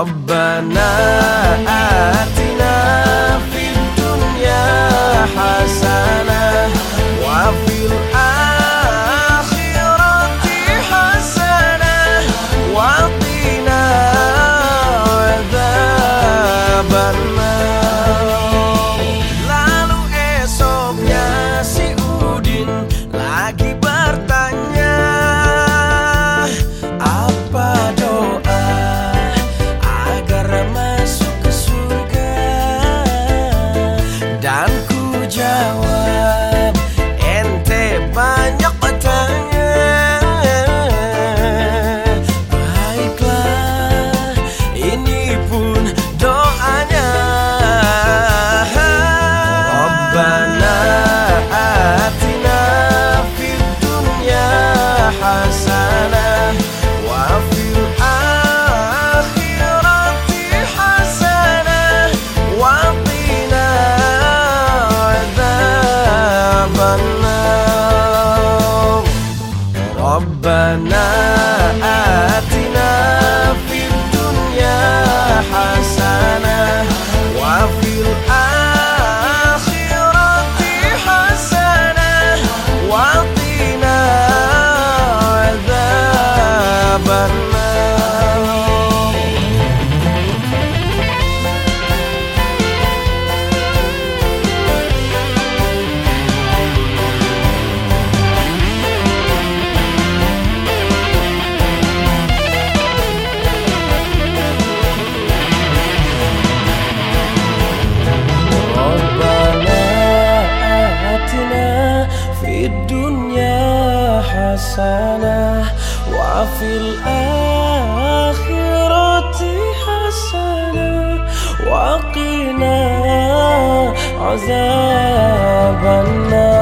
ربنا آتنا وفي الآخرة حسنة وقنا عذاب النار. ربنا آتنا في الدنيا حسنة وفي الآخرة حسنة وقنا عذاب النار.